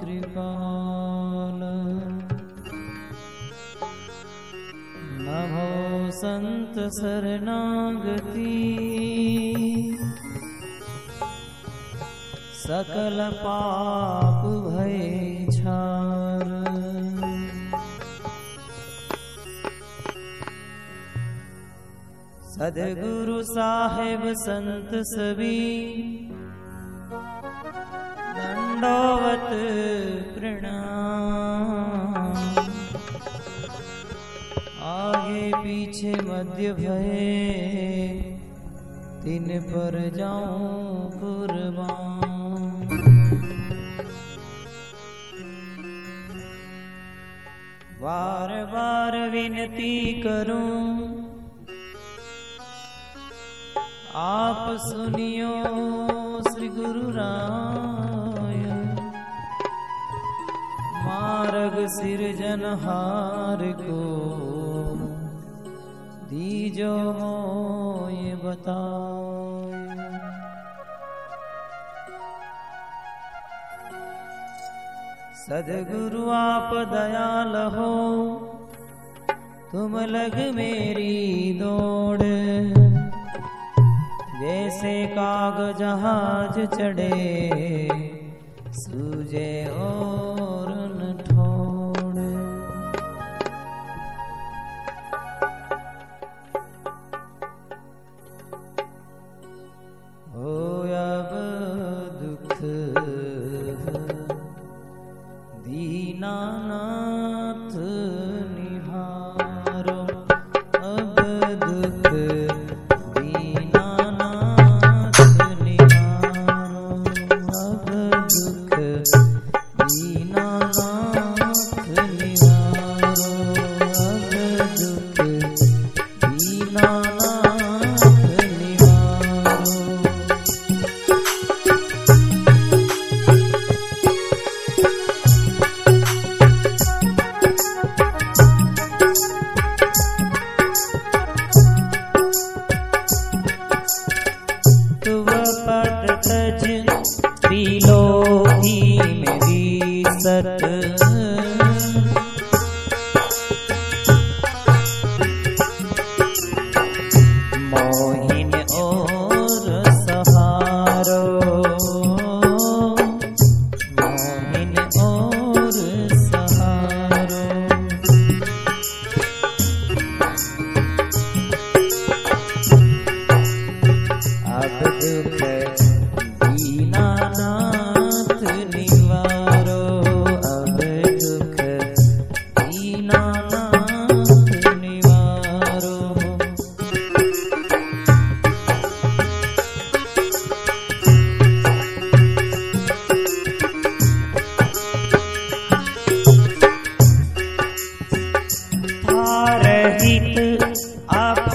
कृपाल। नभो संत शरणागति। सकल पाप भय छार। सदगुरु साहेब संत सभी दंडोवत प्रणाम। आगे पीछे मध्य भय, तीन पर जाऊँ कुर्बान। बार बार विनती करूँ, आप सुनियो श्री गुरु राय मार्ग सिरजनहार को। दीजो मोय बताओ। सदगुरु आप दयाल हो, तुम लग मेरी दौड़। जैसे काग जहाज़ चढ़े सूजे और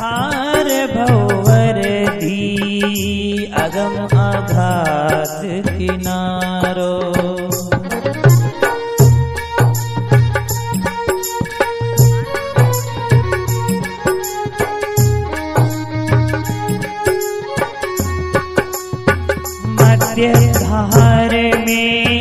अपार भवर दी अगम आघात किनारो मध्य धार में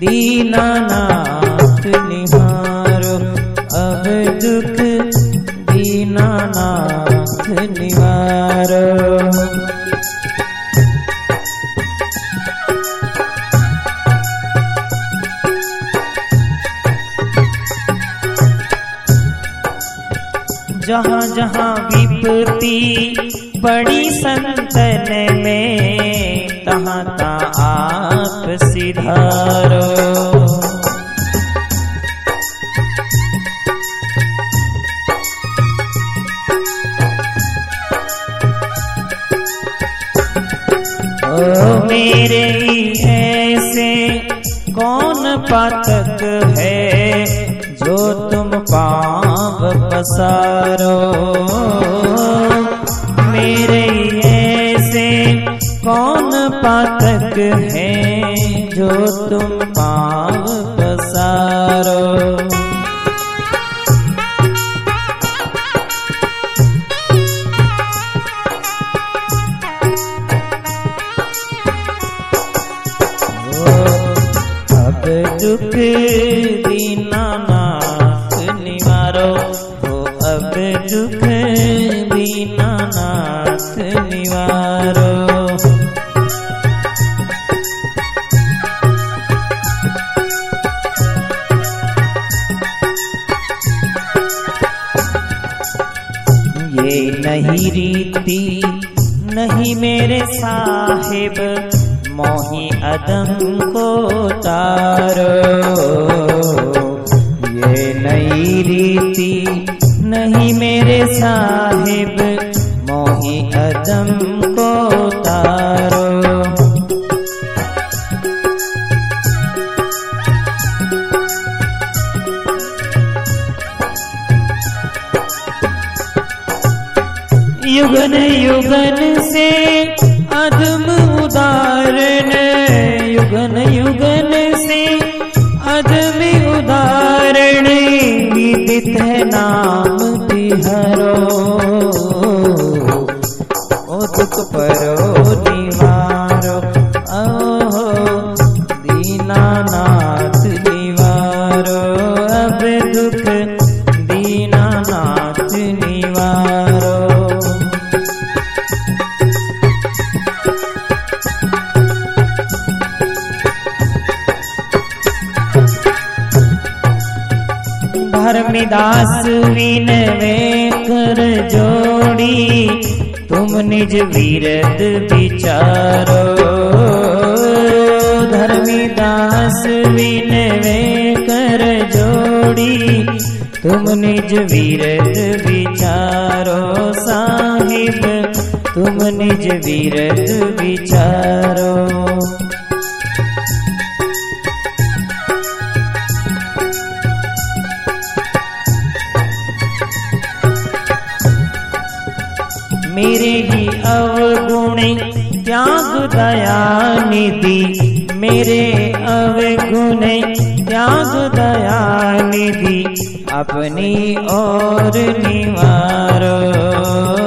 दीनानाथ निहारो अब दुख दीनानाथ निवारो। जहाँ जहाँ विपत्ति बड़ी संतन में तहाँ तहाँ आप सिधारो मेरे ऐसे कौन पातक है जो तुम पाप पसारो? मेरे ऐसे कौन पातक है तुम पाप पसारो। अब दुख दीनानाथ नहीं रीति नहीं मेरे साहेब मोही अदम को तारो युगन युगन से अधम उदाहरण युगन युगन से अधम उदाहरण गीत है नाम तिहरो धर्मदास विनवे कर जोड़ी तुम निज वीरद विचारो। धर्मदास विनवे कर जोड़ी तुम निज वीरद विचारो। साहिब तुम निज वीरद विचारो। त्याग दया निधि मेरे अवगुण त्याग दया निधि अपनी और निवारो।